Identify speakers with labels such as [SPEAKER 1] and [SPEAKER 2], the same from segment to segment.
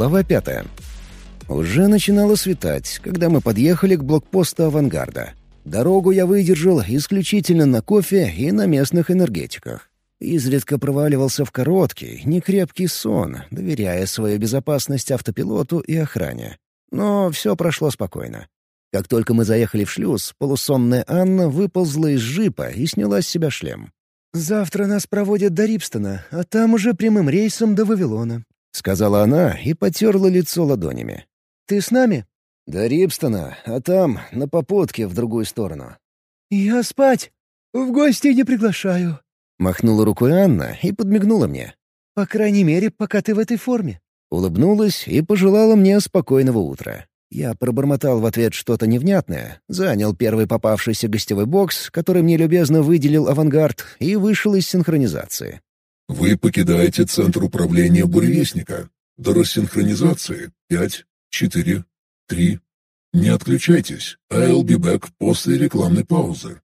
[SPEAKER 1] Глава пятая. Уже начинало светать, когда мы подъехали к блокпосту авангарда. Дорогу я выдержал исключительно на кофе и на местных энергетиках. Изредка проваливался в короткий, некрепкий сон, доверяя свою безопасность автопилоту и охране. Но все прошло спокойно. Как только мы заехали в шлюз, полусонная Анна выползла из джипа и сняла с себя шлем.
[SPEAKER 2] «Завтра нас проводят до Рипстона, а там уже прямым рейсом до Вавилона», —
[SPEAKER 1] сказала она и потерла лицо ладонями.
[SPEAKER 2] «Ты с нами?»
[SPEAKER 1] «До Рипстона, а там на попутке в другую сторону».
[SPEAKER 2] «Я спать. В гости не приглашаю», —
[SPEAKER 1] махнула рукой Анна и подмигнула мне.
[SPEAKER 2] «По крайней мере, пока ты в этой форме».
[SPEAKER 1] Улыбнулась и пожелала мне спокойного утра. Я пробормотал в ответ что-то невнятное, занял первый попавшийся гостевой бокс, который мне любезно выделил авангард, и вышел из синхронизации.
[SPEAKER 3] «Вы покидаете центр управления буревестника. До рассинхронизации пять, четыре, три. Не отключайтесь. I'll be back после рекламной паузы».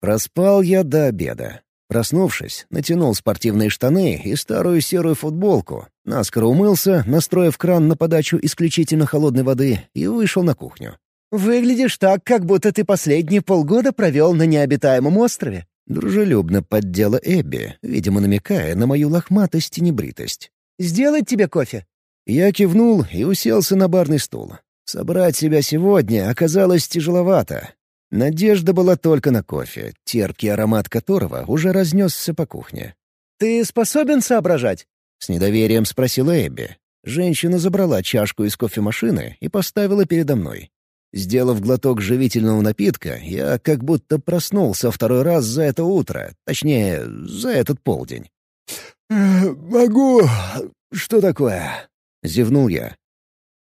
[SPEAKER 1] Проспал я до обеда. Проснувшись, натянул спортивные штаны и старую серую футболку, наскоро умылся, настроив кран на подачу исключительно холодной воды, и вышел на кухню.
[SPEAKER 2] «Выглядишь так, как будто ты последние полгода провел на необитаемом острове»,
[SPEAKER 1] Дружелюбно поддела Эбби, видимо, намекая на мою лохматость и небритость.
[SPEAKER 2] «Сделать тебе кофе?»
[SPEAKER 1] Я кивнул и уселся на барный стул. Собрать себя сегодня оказалось тяжеловато. Надежда была только на кофе, терпкий аромат которого уже разнесся по кухне.
[SPEAKER 2] «Ты способен соображать?»
[SPEAKER 1] — с недоверием спросила Эбби. Женщина забрала чашку из кофемашины и поставила передо мной. Сделав глоток живительного напитка, я как будто проснулся второй раз за это утро, точнее, за этот полдень.
[SPEAKER 2] «Могу...
[SPEAKER 1] Что такое?» — зевнул я.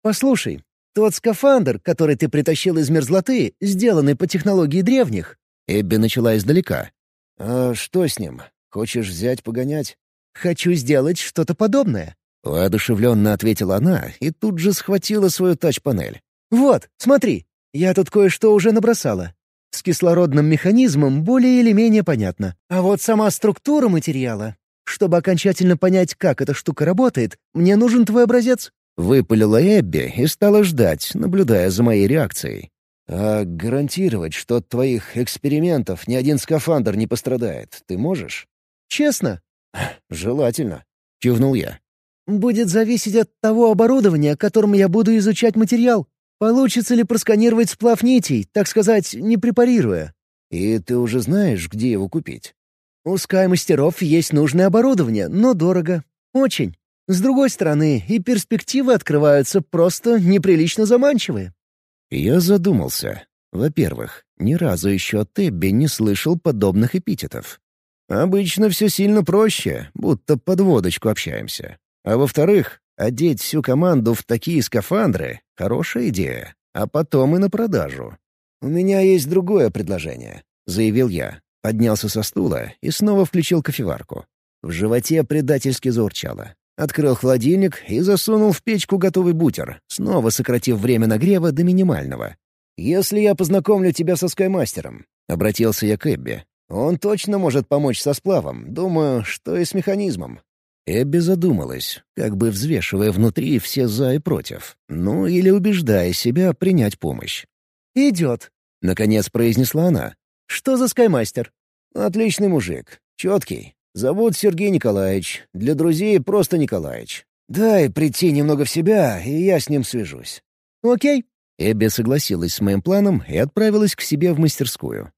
[SPEAKER 2] «Послушай, тот скафандр, который ты притащил из мерзлоты, сделанный по технологии древних».
[SPEAKER 1] Эбби начала издалека. «А что с ним? Хочешь взять погонять?»
[SPEAKER 2] «Хочу сделать что-то подобное».
[SPEAKER 1] Воодушевленно ответила она и тут же схватила свою тач-панель.
[SPEAKER 2] «Вот, смотри, я тут кое-что уже набросала. С кислородным механизмом более или менее понятно. А вот сама структура материала. Чтобы окончательно понять, как эта штука работает, мне нужен твой образец.
[SPEAKER 1] Выпалила Эбби и стала ждать, наблюдая за моей реакцией. «А гарантировать, что от твоих экспериментов ни один скафандр не пострадает, ты можешь?»
[SPEAKER 2] «Честно?»
[SPEAKER 1] «Желательно», — кивнул я.
[SPEAKER 2] «Будет зависеть от того оборудования, которым я буду изучать материал. Получится ли просканировать сплав нитей, так сказать, не препарируя?»
[SPEAKER 1] «И ты уже знаешь, где его купить?»
[SPEAKER 2] «У скай-мастеров есть нужное оборудование, но дорого. Очень. С другой стороны, и перспективы открываются просто неприлично заманчивые.
[SPEAKER 1] Я задумался. Во-первых, ни разу еще от Эбби не слышал подобных эпитетов. Обычно все сильно проще, будто под водочку общаемся. А во-вторых, одеть всю команду в такие скафандры — хорошая идея, а потом и на продажу. «У меня есть другое предложение», — заявил я. Поднялся со стула и снова включил кофеварку. В животе предательски заурчало. Открыл холодильник и засунул в печку готовый бутер, снова сократив время нагрева до минимального. «Если я познакомлю тебя со Скаймастером», — обратился я к Эбби, — «он точно может помочь со сплавом, думаю, что и с механизмом». Эбби задумалась, как бы взвешивая внутри все «за» и «против», ну или убеждая себя принять помощь.
[SPEAKER 2] «Идет», —
[SPEAKER 1] наконец произнесла она.
[SPEAKER 2] «Что за Скаймастер?»
[SPEAKER 1] «Отличный мужик, четкий, Зовут Сергей Николаевич. Для друзей просто Николаевич. Дай прийти немного в себя, и я с ним свяжусь».
[SPEAKER 2] «Окей».
[SPEAKER 1] Эбби согласилась с моим планом и отправилась к себе в мастерскую.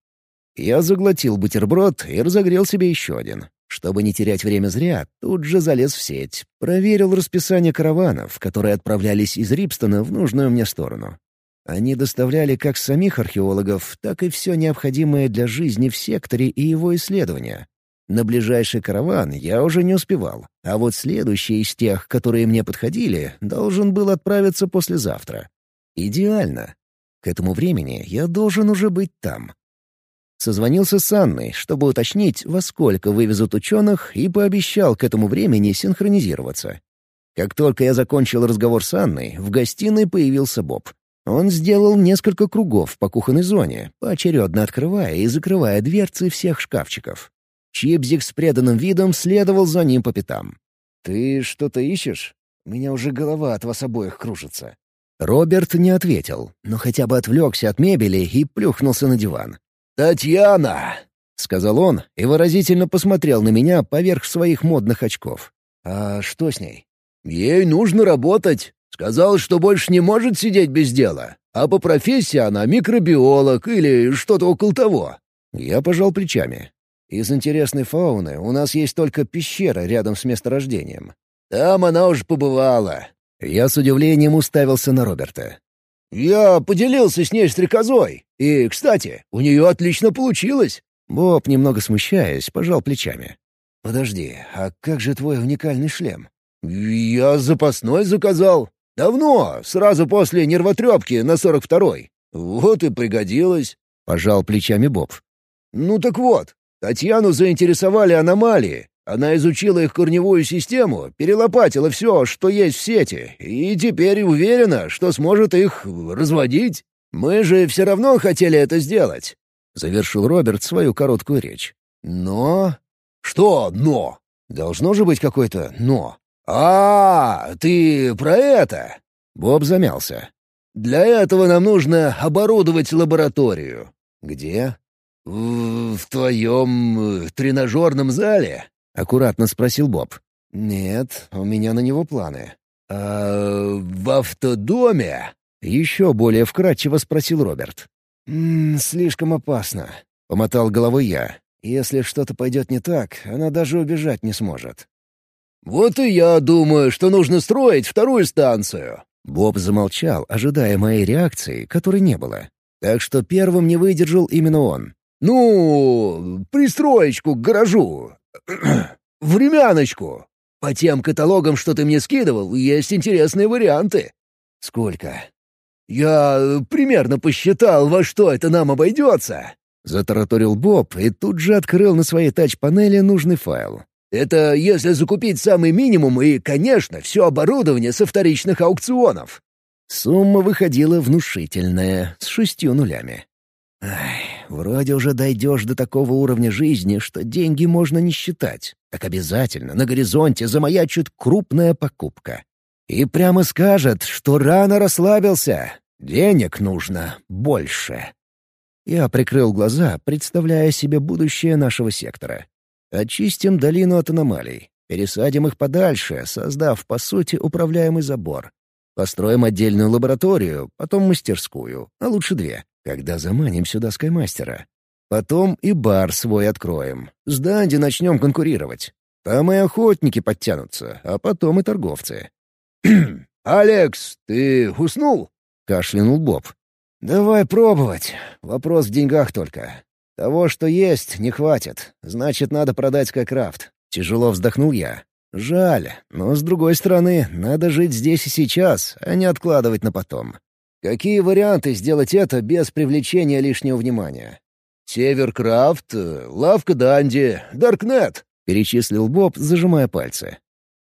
[SPEAKER 1] Я заглотил бутерброд и разогрел себе еще один. Чтобы не терять время зря, тут же залез в сеть, проверил расписание караванов, которые отправлялись из Рипстона в нужную мне сторону. Они доставляли как самих археологов, так и все необходимое для жизни в секторе и его исследования. На ближайший караван я уже не успевал, а вот следующий из тех, которые мне подходили, должен был отправиться послезавтра. Идеально. К этому времени я должен уже быть там. Созвонился с Анной, чтобы уточнить, во сколько вывезут ученых, и пообещал к этому времени синхронизироваться. Как только я закончил разговор с Анной, в гостиной появился Боб. Он сделал несколько кругов по кухонной зоне, поочередно открывая и закрывая дверцы всех шкафчиков. Чипзик с преданным видом следовал за ним по пятам. «Ты что-то ищешь?» У меня уже голова от вас обоих кружится». Роберт не ответил, но хотя бы отвлекся от мебели и плюхнулся на диван. «Татьяна!» — сказал он и выразительно посмотрел на меня поверх своих модных очков. «А что с ней?» «Ей нужно работать. Сказал, что больше не может сидеть без дела. А по профессии она микробиолог или что-то около того». Я пожал плечами. Из интересной фауны у нас есть только пещера рядом с месторождением. Там она уже побывала. Я с удивлением уставился на Роберта. «Я поделился с ней стрекозой. И, кстати, у нее отлично получилось». Боб, немного смущаясь, пожал плечами. «Подожди, а как же твой уникальный шлем?» «Я запасной заказал. Давно, сразу после нервотрепки на сорок второй. Вот и пригодилось», — пожал плечами Боб. «Ну так вот, Татьяну заинтересовали аномалии. Она изучила их корневую систему, перелопатила все, что есть в сети, и теперь уверена, что сможет их разводить. Мы же все равно хотели это сделать», — завершил Роберт свою короткую речь. «Но...» «Что «но»?» «Должно же быть какое-то «но». «А, ты про это?» Боб замялся. «Для этого нам нужно оборудовать лабораторию». «Где?» «В, в твоем э, тренажерном зале?» — аккуратно спросил Боб. «Нет, у меня на него планы». «А в автодоме?» — еще более вкратчиво спросил Роберт. «М -м, «Слишком опасно», — помотал головой я. «Если что-то пойдет не так, она даже убежать не сможет». «Вот и я думаю, что нужно строить вторую станцию». Боб замолчал, ожидая моей реакции, которой не было. Так что первым не выдержал именно он. «Ну, пристроечку к гаражу. Времяночку. По тем каталогам, что ты мне скидывал, есть интересные варианты». «Сколько?» «Я примерно посчитал, во что это нам обойдется». Затараторил Боб и тут же открыл на своей тач-панели нужный файл. «Это если закупить самый минимум и, конечно, все оборудование со вторичных аукционов». Сумма выходила внушительная, с шестью нулями. Ай, вроде уже дойдешь до такого уровня жизни, что деньги можно не считать. Так обязательно на горизонте замаячит крупная покупка. И прямо скажет, что рано расслабился. Денег нужно больше. Я прикрыл глаза, представляя себе будущее нашего сектора. Очистим долину от аномалий, пересадим их подальше, создав, по сути, управляемый забор. Построим отдельную лабораторию, потом мастерскую, а лучше две когда заманим сюда Скаймастера. Потом и бар свой откроем. С Данди начнем конкурировать. Там и охотники подтянутся, а потом и торговцы. «Алекс, ты уснул?» — кашлянул Боб. «Давай пробовать. Вопрос в деньгах только. Того, что есть, не хватит. Значит, надо продать Скайкрафт». Тяжело вздохнул я. «Жаль, но, с другой стороны, надо жить здесь и сейчас, а не откладывать на потом. Какие варианты сделать это без привлечения лишнего внимания? «Северкрафт», «Лавка Данди», «Даркнет», — перечислил Боб, зажимая пальцы.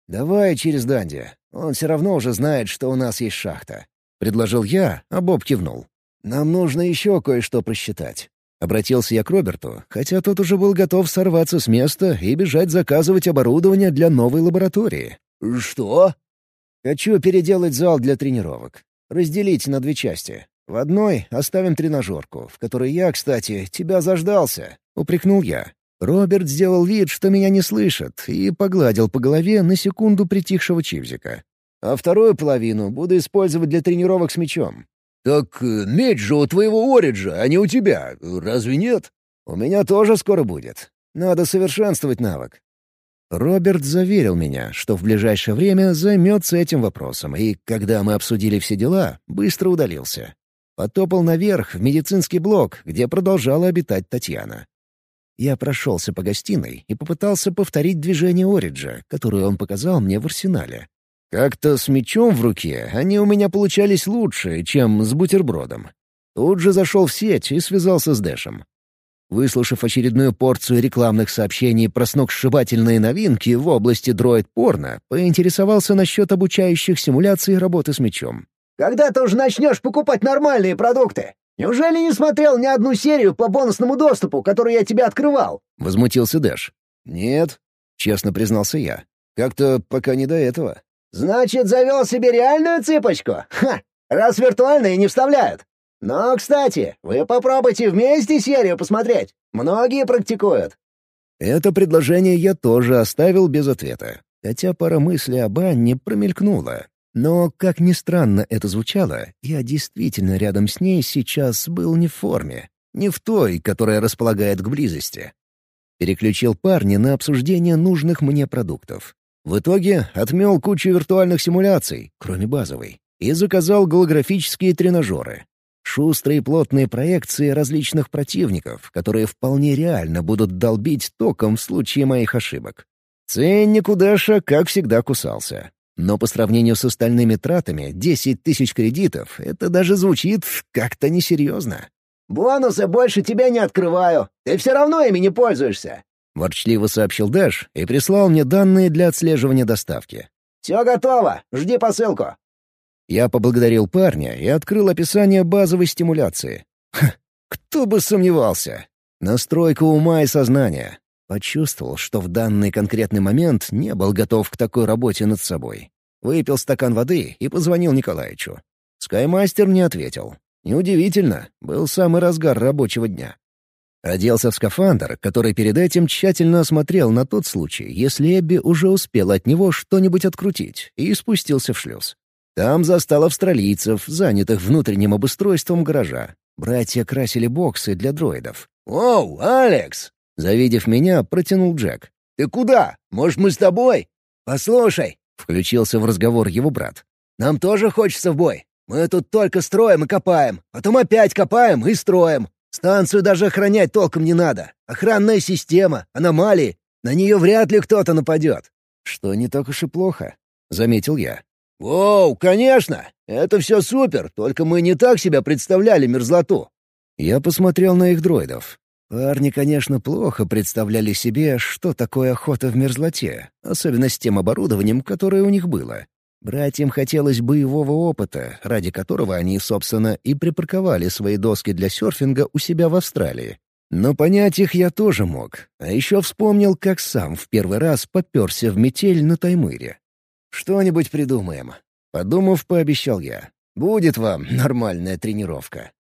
[SPEAKER 1] «Давай через Данди. Он все равно уже знает, что у нас есть шахта», — предложил я, а Боб кивнул. «Нам нужно еще кое-что просчитать». Обратился я к Роберту, хотя тот уже был готов сорваться с места и бежать заказывать оборудование для новой лаборатории. «Что?» «Хочу переделать зал для тренировок. Разделить на две части. В одной оставим тренажерку, в которой я, кстати, тебя заждался», — упрекнул я. Роберт сделал вид, что меня не слышит, и погладил по голове на секунду притихшего Чивзика. «А вторую половину буду использовать для тренировок с мечом». «Так э, меч же у твоего Ориджа, а не у тебя, разве нет?» «У меня тоже скоро будет. Надо совершенствовать навык. Роберт заверил меня, что в ближайшее время займется этим вопросом, и, когда мы обсудили все дела, быстро удалился. Потопал наверх в медицинский блок, где продолжала обитать Татьяна. Я прошелся по гостиной и попытался повторить движение Ориджа, которое он показал мне в арсенале. Как-то с мечом в руке они у меня получались лучше, чем с бутербродом. Тут же зашел в сеть и связался с Дэшем. Выслушав очередную порцию рекламных сообщений про сногсшибательные новинки в области дроид-порно, поинтересовался насчет обучающих симуляций работы с мечом.
[SPEAKER 4] «Когда ты уже начнешь покупать нормальные продукты? Неужели не смотрел ни одну серию по бонусному доступу, которую я тебе открывал?»
[SPEAKER 1] — возмутился Дэш. «Нет», — честно признался я. «Как-то пока не до этого».
[SPEAKER 4] Значит, завел себе реальную цыпочку? Ха! Раз виртуальные не вставляют. Но, кстати, вы попробуйте вместе серию посмотреть. Многие практикуют.
[SPEAKER 1] Это предложение я тоже оставил без ответа, хотя пара мыслей об Анне промелькнула. Но, как ни странно это звучало, я действительно рядом с ней сейчас был не в форме, не в той, которая располагает к близости. Переключил парня на обсуждение нужных мне продуктов. В итоге отмел кучу виртуальных симуляций, кроме базовой, и заказал голографические тренажеры. Шустрые плотные проекции различных противников, которые вполне реально будут долбить током в случае моих ошибок. Ценник у Дэша, как всегда, кусался. Но по сравнению с остальными тратами 10 тысяч кредитов — это даже звучит как-то несерьезно.
[SPEAKER 4] «Бонусы больше тебя не открываю. Ты все равно ими не пользуешься», —
[SPEAKER 1] ворчливо сообщил Дэш и прислал мне данные для отслеживания доставки.
[SPEAKER 4] «Все готово. Жди посылку».
[SPEAKER 1] Я поблагодарил парня и открыл описание базовой стимуляции. Ха, кто бы сомневался. Настройка ума и сознания. Почувствовал, что в данный конкретный момент не был готов к такой работе над собой. Выпил стакан воды и позвонил Николаевичу. Скаймастер не ответил. Неудивительно, был самый разгар рабочего дня. Оделся в скафандр, который перед этим тщательно осмотрел на тот случай, если Эбби уже успела от него что-нибудь открутить, и спустился в шлюз. Там застал австралийцев, занятых внутренним обустройством гаража. Братья красили боксы для дроидов.
[SPEAKER 4] «Оу, Алекс!»
[SPEAKER 1] Завидев меня, протянул Джек.
[SPEAKER 4] «Ты куда? Может, мы с тобой?» «Послушай!»
[SPEAKER 1] — включился в разговор его брат.
[SPEAKER 4] «Нам тоже хочется в бой. Мы тут только строим и копаем, потом опять копаем и строим. Станцию даже охранять толком не надо. Охранная система, аномалии. На нее вряд ли кто-то нападет».
[SPEAKER 1] «Что не так уж и плохо», — заметил я.
[SPEAKER 4] «Воу, конечно! Это все супер, только мы не так себя представляли мерзлоту».
[SPEAKER 1] Я посмотрел на их дроидов. Парни, конечно, плохо представляли себе, что такое охота в мерзлоте, особенно с тем оборудованием, которое у них было. Братьям хотелось боевого опыта, ради которого они, собственно, и припарковали свои доски для серфинга у себя в Австралии. Но понять их я тоже мог, а еще вспомнил, как сам в первый раз попёрся в метель на Таймыре. «Что-нибудь придумаем». Подумав, пообещал я. «Будет вам нормальная тренировка».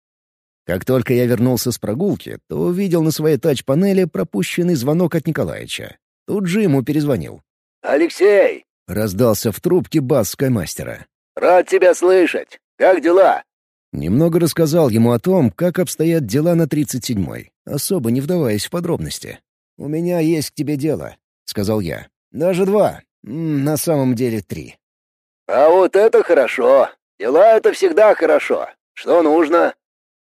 [SPEAKER 1] Как только я вернулся с прогулки, то увидел на своей тач-панели пропущенный звонок от Николаевича. Тут же ему перезвонил.
[SPEAKER 5] «Алексей!»
[SPEAKER 1] — раздался в трубке бас Скаймастера.
[SPEAKER 5] «Рад тебя слышать. Как дела?»
[SPEAKER 1] Немного рассказал ему о том, как обстоят дела на 37-й, особо не вдаваясь в подробности. «У меня есть к тебе дело», — сказал я. «Даже два. На самом деле три.
[SPEAKER 5] «А вот это хорошо. Дела — это всегда хорошо. Что нужно?»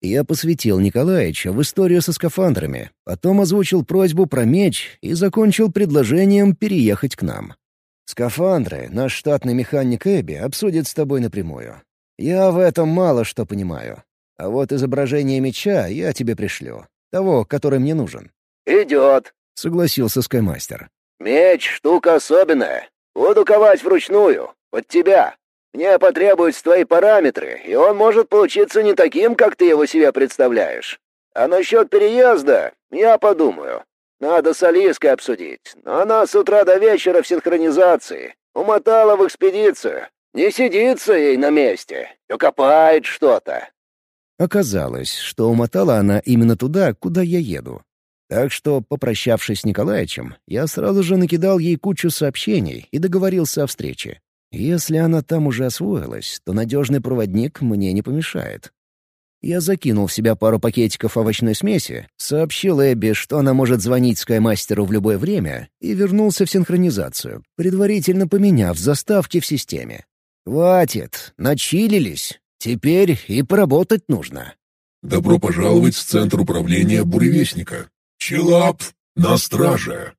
[SPEAKER 1] Я посвятил Николаевича в историю со скафандрами, потом озвучил просьбу про меч и закончил предложением переехать к нам. «Скафандры наш штатный механик Эбби обсудит с тобой напрямую. Я в этом мало что понимаю. А вот изображение меча я тебе пришлю. Того, который мне нужен».
[SPEAKER 5] «Идет», —
[SPEAKER 1] согласился Скаймастер.
[SPEAKER 5] «Меч — штука особенная. Буду ковать вручную, под тебя. Мне потребуются твои параметры, и он может получиться не таким, как ты его себе представляешь. А насчет переезда я подумаю. Надо с Алиской обсудить, но она с утра до вечера в синхронизации. Умотала в экспедицию. Не сидится ей на месте, то копает что-то».
[SPEAKER 1] Оказалось, что умотала она именно туда, куда я еду. Так что, попрощавшись с Николаевичем, я сразу же накидал ей кучу сообщений и договорился о встрече. Если она там уже освоилась, то надежный проводник мне не помешает. Я закинул в себя пару пакетиков овощной смеси, сообщил Эбби, что она может звонить скаймастеру в любое время, и вернулся в синхронизацию, предварительно поменяв заставки в системе. «Хватит, начилились. Теперь и поработать нужно».
[SPEAKER 3] «Добро пожаловать в Центр управления Буревестника. Челап на страже!»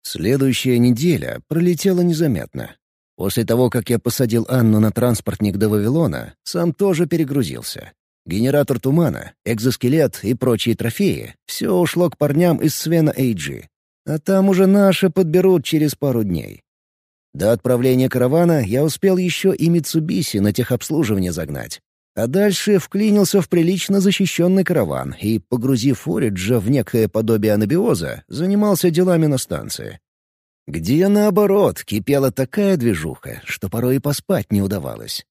[SPEAKER 1] Следующая неделя пролетела незаметно. После того, как я посадил Анну на транспортник до Вавилона, сам тоже перегрузился. Генератор тумана, экзоскелет и прочие трофеи — все ушло к парням из Свена Эйджи. А там уже наши подберут через пару дней. До отправления каравана я успел еще и Митсубиси на техобслуживание загнать. А дальше вклинился в прилично защищенный караван и, погрузив Ориджа в некое подобие анабиоза, занимался делами на станции. где, наоборот, кипела такая движуха, что порой и поспать не удавалось.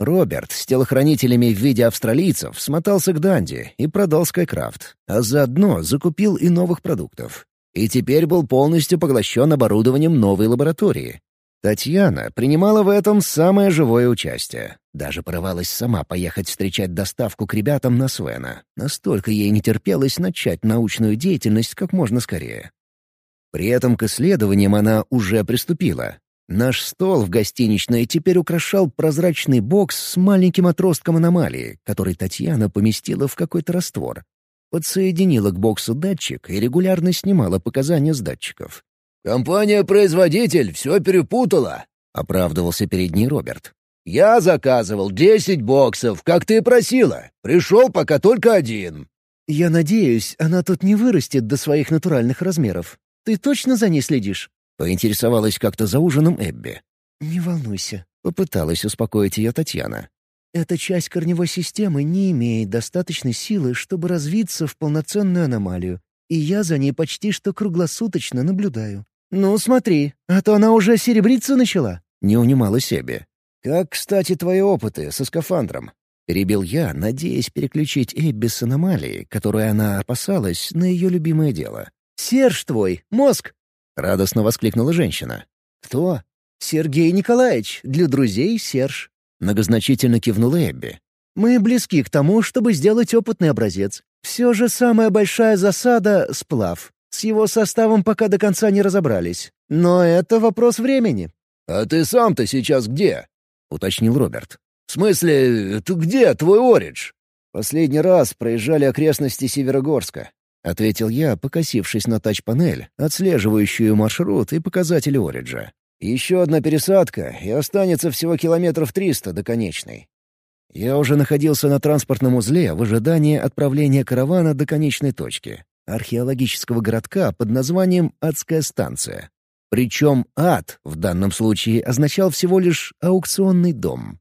[SPEAKER 1] Роберт с телохранителями в виде австралийцев смотался к Данди и продал Скайкрафт, а заодно закупил и новых продуктов. И теперь был полностью поглощен оборудованием новой лаборатории. Татьяна принимала в этом самое живое участие. Даже порывалась сама поехать встречать доставку к ребятам на Свена. Настолько ей не терпелось начать научную деятельность как можно скорее. При этом к исследованиям она уже приступила. Наш стол в гостиничной теперь украшал прозрачный бокс с маленьким отростком аномалии, который Татьяна поместила в какой-то раствор. Подсоединила к боксу датчик и регулярно снимала показания с датчиков.
[SPEAKER 4] «Компания-производитель все перепутала», — оправдывался перед ней Роберт. «Я заказывал десять боксов, как ты и просила. Пришел пока только один».
[SPEAKER 2] «Я надеюсь, она тут не вырастет до своих натуральных размеров. Ты точно за ней следишь?»
[SPEAKER 1] — поинтересовалась как-то за ужином Эбби.
[SPEAKER 2] «Не волнуйся», —
[SPEAKER 1] попыталась успокоить ее Татьяна.
[SPEAKER 2] «Эта часть корневой системы не имеет достаточной силы, чтобы развиться в полноценную аномалию, и я за ней почти что круглосуточно наблюдаю. «Ну, смотри, а то она уже серебриться начала», —
[SPEAKER 1] не унималась себе. «Как, кстати, твои опыты со скафандром?» Перебил я, надеясь переключить Эбби с аномалии, которую она опасалась, на ее любимое дело.
[SPEAKER 2] «Серж твой, мозг!»
[SPEAKER 1] — радостно воскликнула женщина.
[SPEAKER 2] «Кто?» «Сергей Николаевич, для друзей Серж».
[SPEAKER 1] Многозначительно кивнула Эбби.
[SPEAKER 2] «Мы близки к тому, чтобы сделать опытный образец. Все же самая большая засада — сплав. С его составом пока до конца не разобрались. Но это вопрос времени».
[SPEAKER 4] «А ты сам-то сейчас где?»
[SPEAKER 1] — уточнил Роберт.
[SPEAKER 4] «В смысле, ты где, твой Оридж?»
[SPEAKER 1] «Последний раз проезжали окрестности Северогорска», — ответил я, покосившись на тач-панель, отслеживающую маршрут и показатели Ориджа. «Еще одна пересадка, и останется всего километров триста до конечной. Я уже находился на транспортном узле в ожидании отправления каравана до конечной точки археологического городка под названием «Адская станция». Причем «ад» в данном случае означал всего лишь «аукционный дом».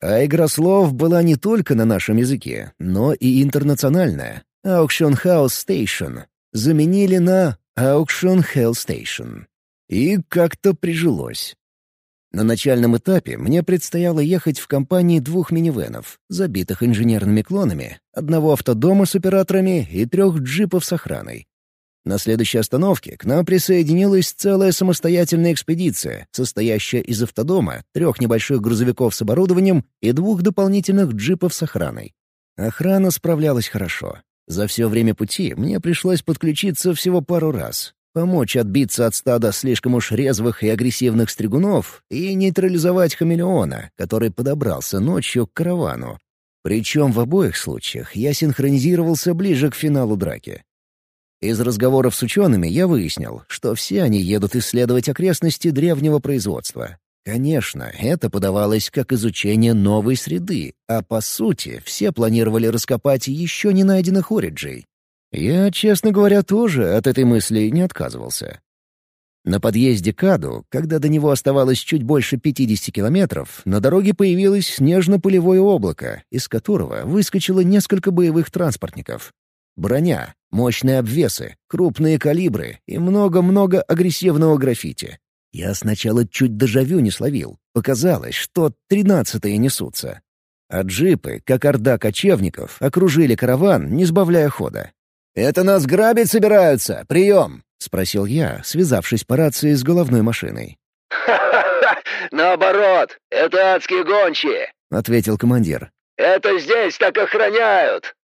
[SPEAKER 1] А игра слов была не только на нашем языке, но и интернациональная. Auction House Station заменили на Auction Hell Station. И как-то прижилось. На начальном этапе мне предстояло ехать в компании двух минивенов, забитых инженерными клонами, одного автодома с операторами и трех джипов с охраной. На следующей остановке к нам присоединилась целая самостоятельная экспедиция, состоящая из автодома, трех небольших грузовиков с оборудованием и двух дополнительных джипов с охраной. Охрана справлялась хорошо. За все время пути мне пришлось подключиться всего пару раз, помочь отбиться от стада слишком уж резвых и агрессивных стригунов и нейтрализовать хамелеона, который подобрался ночью к каравану. Причем в обоих случаях я синхронизировался ближе к финалу драки. Из разговоров с учеными я выяснил, что все они едут исследовать окрестности древнего производства. Конечно, это подавалось как изучение новой среды, а по сути все планировали раскопать еще не найденных ориджей. Я, честно говоря, тоже от этой мысли не отказывался. На подъезде к Аду, когда до него оставалось чуть больше 50 километров, на дороге появилось снежно-пылевое облако, из которого выскочило несколько боевых транспортников. Броня, мощные обвесы, крупные калибры и много-много агрессивного граффити. Я сначала чуть дежавю не словил. Показалось, что тринадцатые несутся. А джипы, как орда кочевников, окружили караван, не сбавляя хода.
[SPEAKER 4] «Это нас грабить собираются! Прием!»
[SPEAKER 1] — спросил я, связавшись по рации с головной машиной.
[SPEAKER 5] «Ха-ха-ха! Наоборот! Это адские гончие!»
[SPEAKER 1] — ответил командир.
[SPEAKER 5] «Это здесь так охраняют!